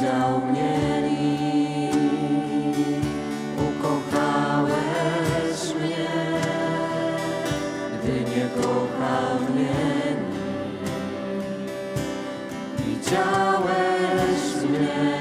widział mnie. Ukochałeś mnie, gdy nie kochał mnie nikt. Widziałeś mnie.